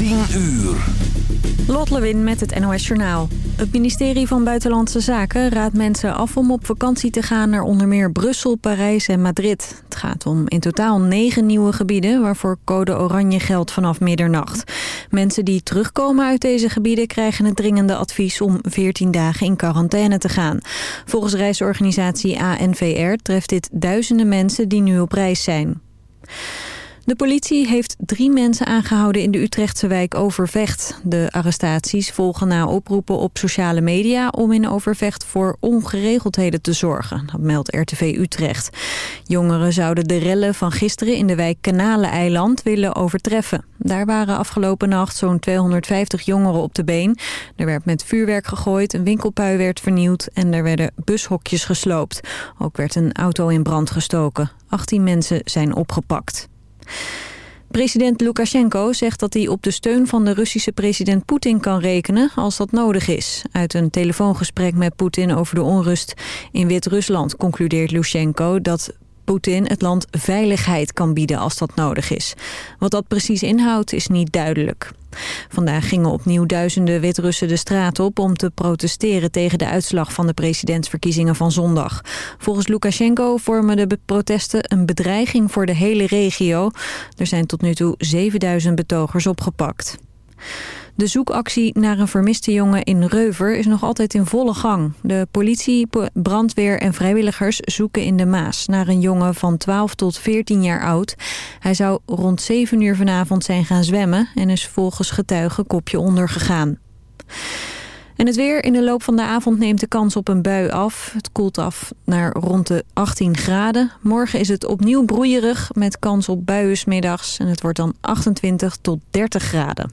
10 uur. Lot Lewin met het NOS Journaal. Het ministerie van Buitenlandse Zaken raadt mensen af om op vakantie te gaan naar onder meer Brussel, Parijs en Madrid. Het gaat om in totaal negen nieuwe gebieden waarvoor code oranje geldt vanaf middernacht. Mensen die terugkomen uit deze gebieden krijgen het dringende advies om 14 dagen in quarantaine te gaan. Volgens reisorganisatie ANVR treft dit duizenden mensen die nu op reis zijn. De politie heeft drie mensen aangehouden in de Utrechtse wijk Overvecht. De arrestaties volgen na oproepen op sociale media om in Overvecht voor ongeregeldheden te zorgen. Dat meldt RTV Utrecht. Jongeren zouden de rellen van gisteren in de wijk Kanaleneiland willen overtreffen. Daar waren afgelopen nacht zo'n 250 jongeren op de been. Er werd met vuurwerk gegooid, een winkelpui werd vernieuwd en er werden bushokjes gesloopt. Ook werd een auto in brand gestoken. 18 mensen zijn opgepakt. President Lukashenko zegt dat hij op de steun van de Russische president Poetin kan rekenen als dat nodig is. Uit een telefoongesprek met Poetin over de onrust in Wit-Rusland concludeert Lushenko dat Poetin het land veiligheid kan bieden als dat nodig is. Wat dat precies inhoudt is niet duidelijk. Vandaag gingen opnieuw duizenden Wit-Russen de straat op om te protesteren tegen de uitslag van de presidentsverkiezingen van zondag. Volgens Lukashenko vormen de protesten een bedreiging voor de hele regio. Er zijn tot nu toe 7000 betogers opgepakt. De zoekactie naar een vermiste jongen in Reuver is nog altijd in volle gang. De politie, brandweer en vrijwilligers zoeken in de Maas naar een jongen van 12 tot 14 jaar oud. Hij zou rond 7 uur vanavond zijn gaan zwemmen en is volgens getuigen kopje ondergegaan. En het weer in de loop van de avond neemt de kans op een bui af. Het koelt af naar rond de 18 graden. Morgen is het opnieuw broeierig met kans op buien middags. En het wordt dan 28 tot 30 graden.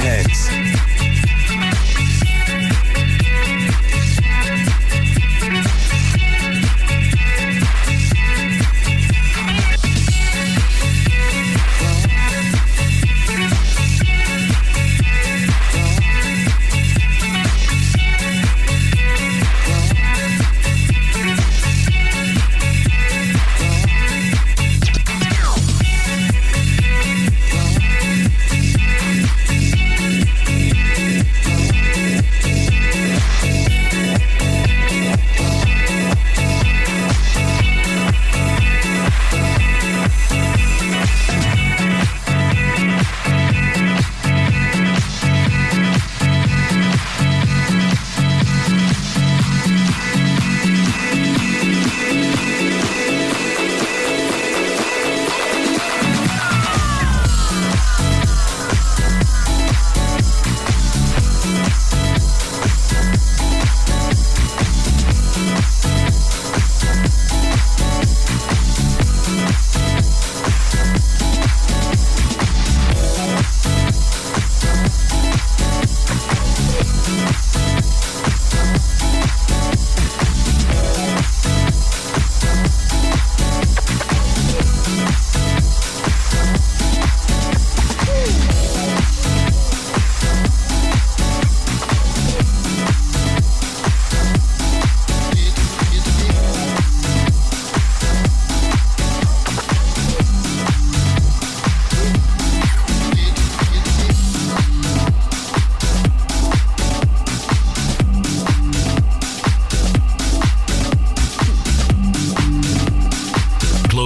Intense.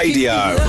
Radio.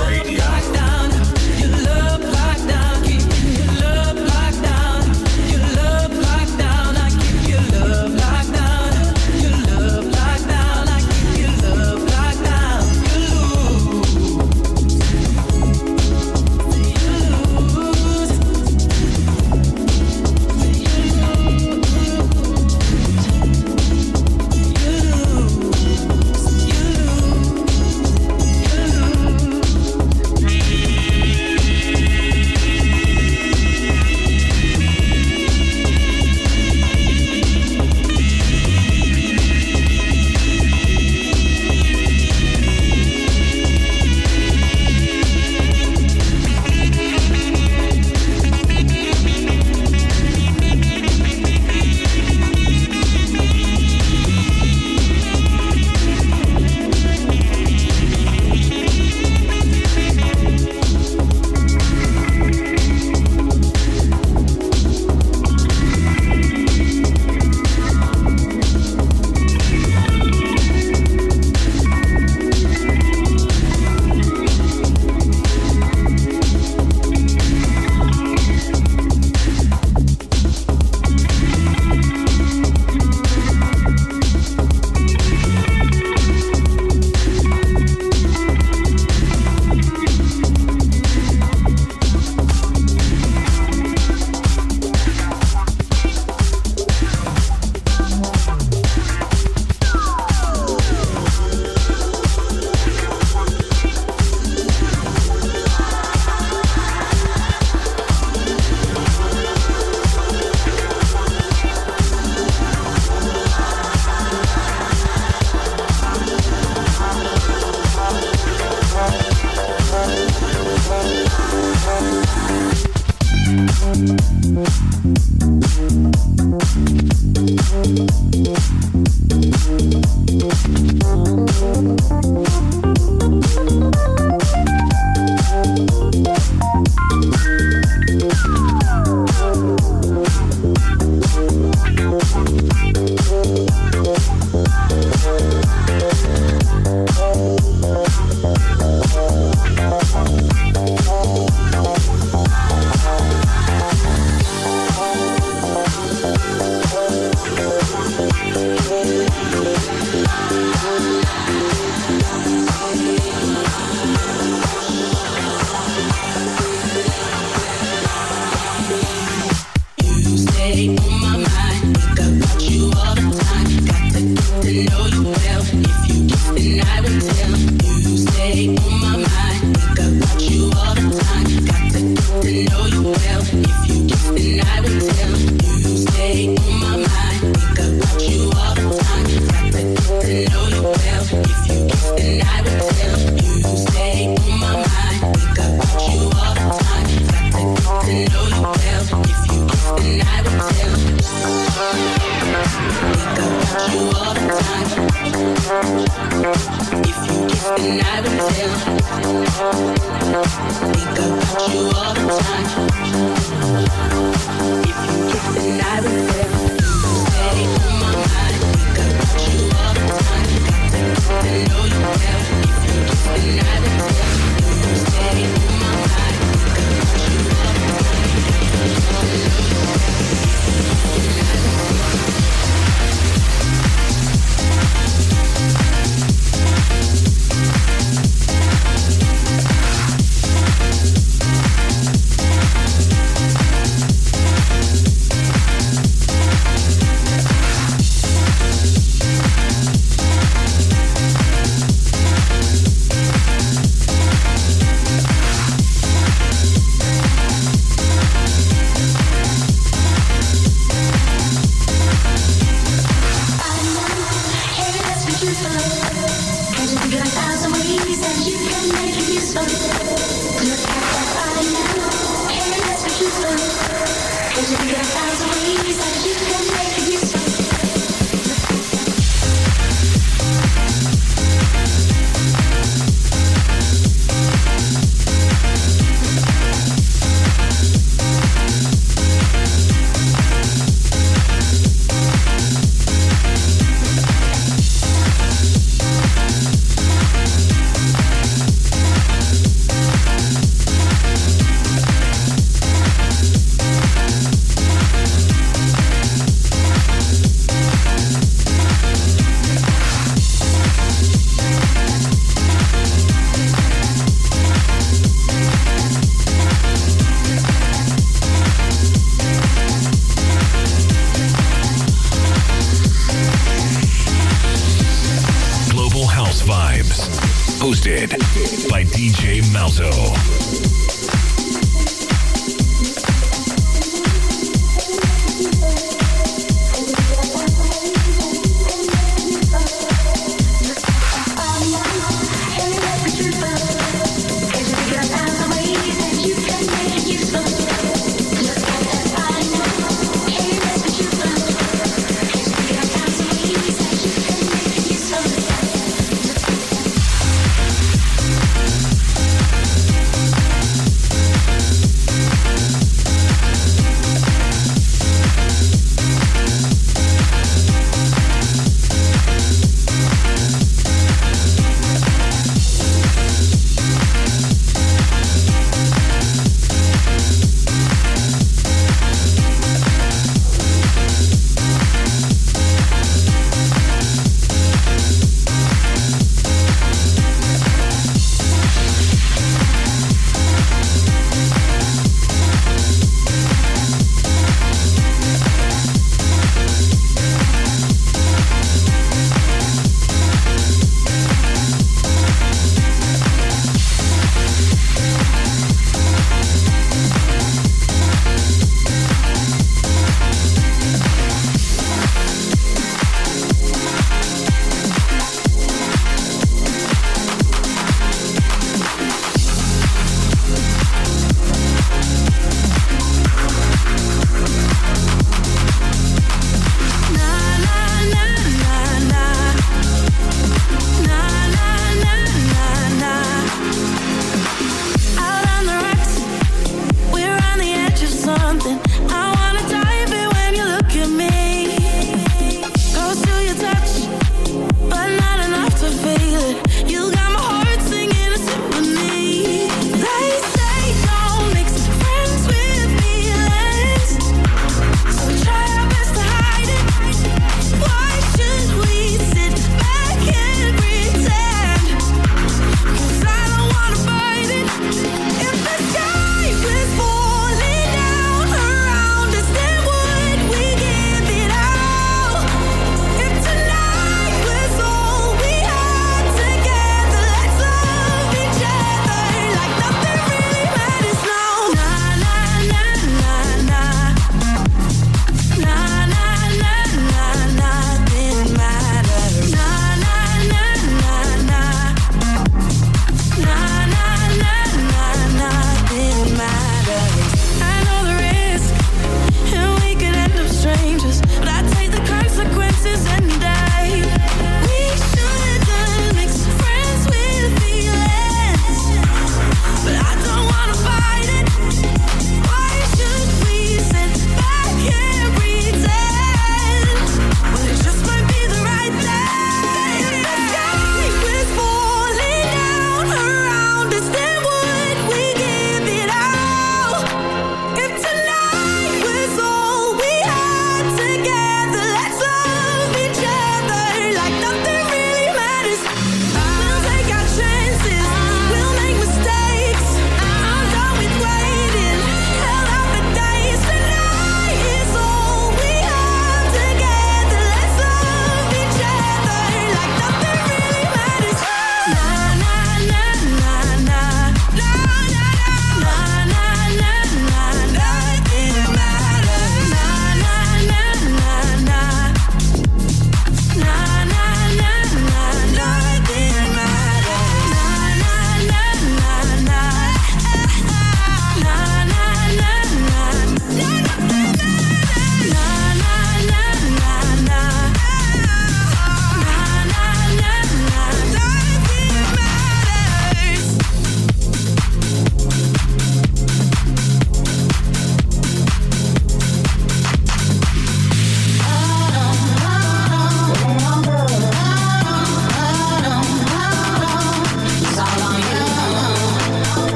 Look at that body now. Hey, that's what you. Cause you got eyes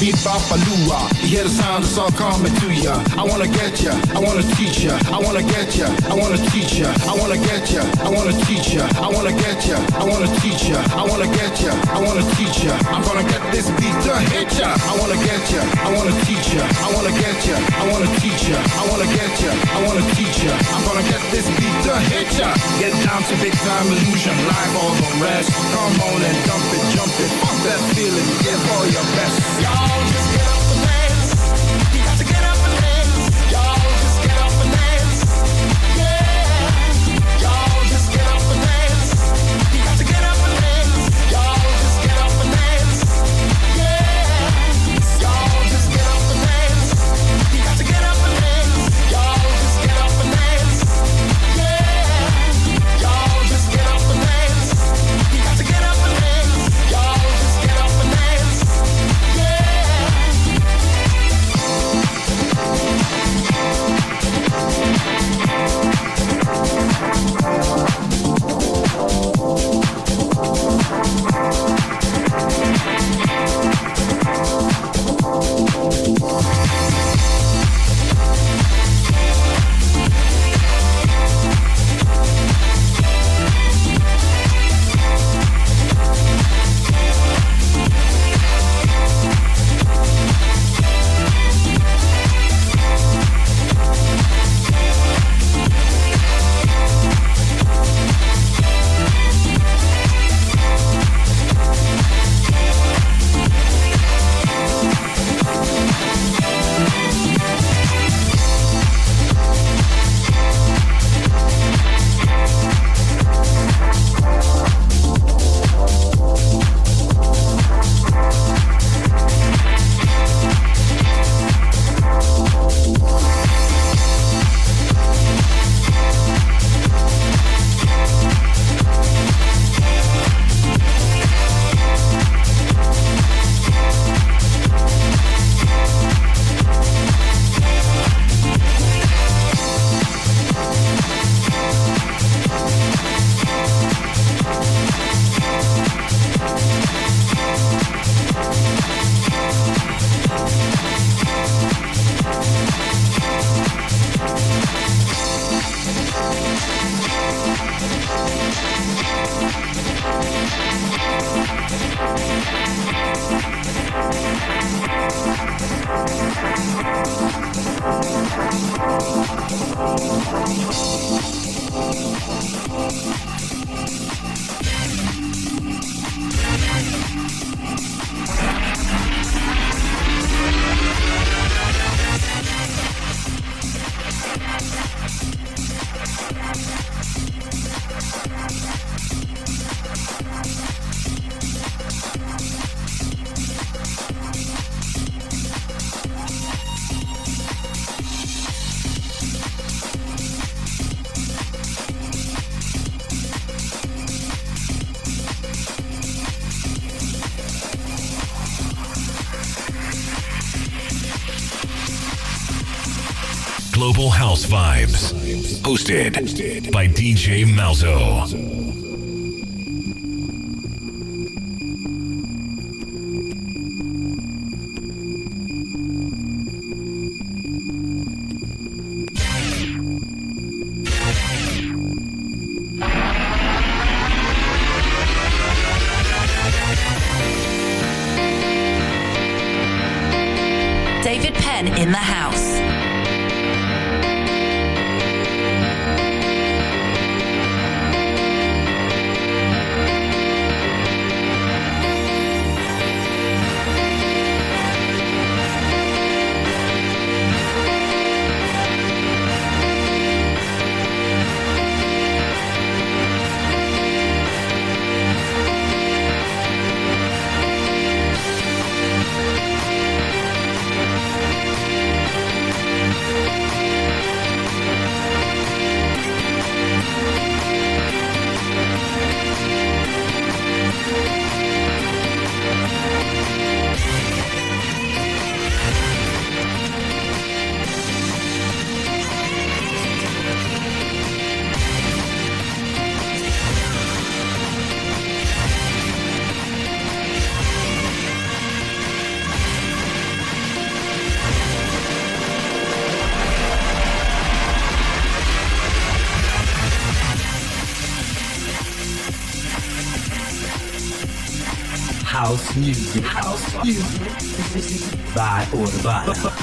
beat bop a lua. You hear the sound, it's all coming to you ya, I wanna get ya, I wanna teach ya, I wanna get ya, I wanna teach ya, I wanna get ya, I wanna teach ya, I wanna get ya, I wanna teach ya, I wanna get ya, I wanna teach ya, I'm gonna get this beat to hit ya, I wanna get ya, I wanna teach ya, I wanna get ya, I wanna teach ya, I wanna get ya, I wanna teach ya, I'm gonna get this beat to hit ya, get down to big time illusion, live all the rest, come on and dump it, jump it, pump that feeling, give all your best, y'all just get up. Hosted by DJ Malzo. Music. House music. By or the by.